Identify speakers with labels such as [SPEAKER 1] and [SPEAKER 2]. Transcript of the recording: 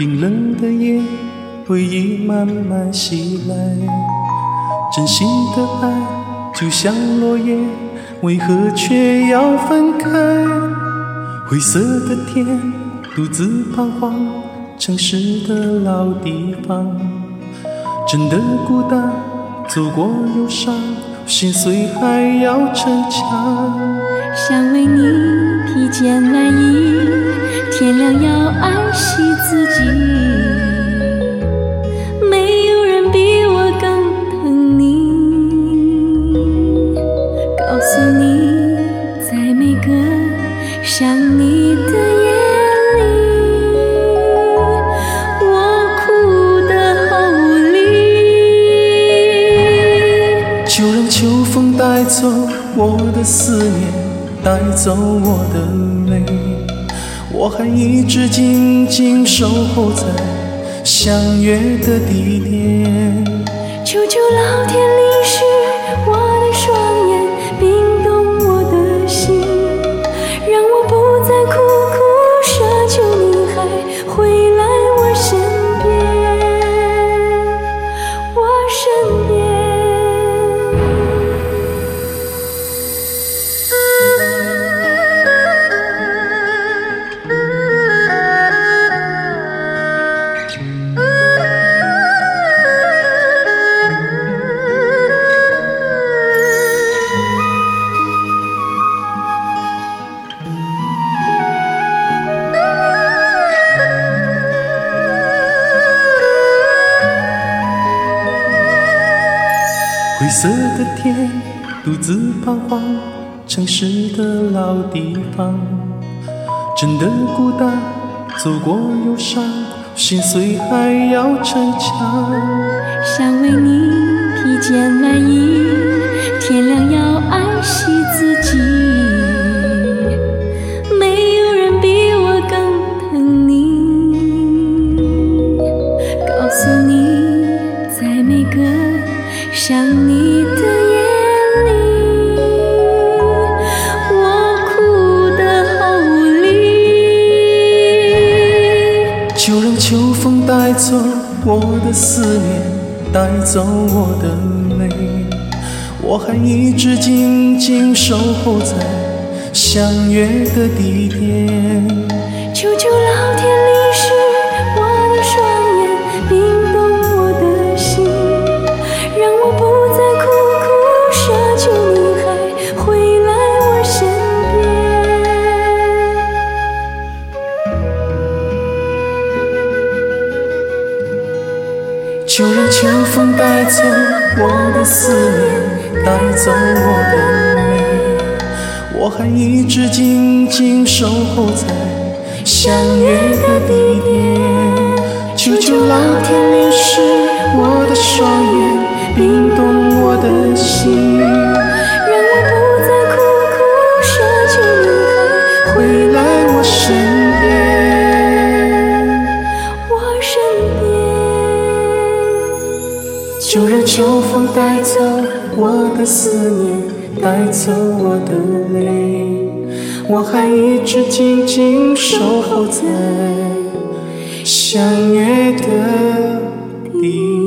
[SPEAKER 1] 冰冷的夜，回忆慢慢袭来。真心的爱就像落叶，为何却要分开？灰色的天，独自彷徨，城市的老地方，真的孤单，走过忧伤，心碎还要逞强。
[SPEAKER 2] 想为你披件外衣，天
[SPEAKER 1] 思念，带走我的泪。我还一直静静守候在相约的地点。
[SPEAKER 2] 求求老天
[SPEAKER 1] 灰色的天，独自彷徨，城市的老地方，真的孤单，走过忧伤，心碎还要逞强。
[SPEAKER 2] 想为你披件外衣，
[SPEAKER 1] 走我的思念，带走我的泪。我还一直静静守候在相约的地点。就让秋风带走我的思念，带走我的泪。我还一直静静守候在相约的地点。求求老天淋湿我的双眼，秋风带走我的思念，带走我的泪。我还一直静静守候在相约的地方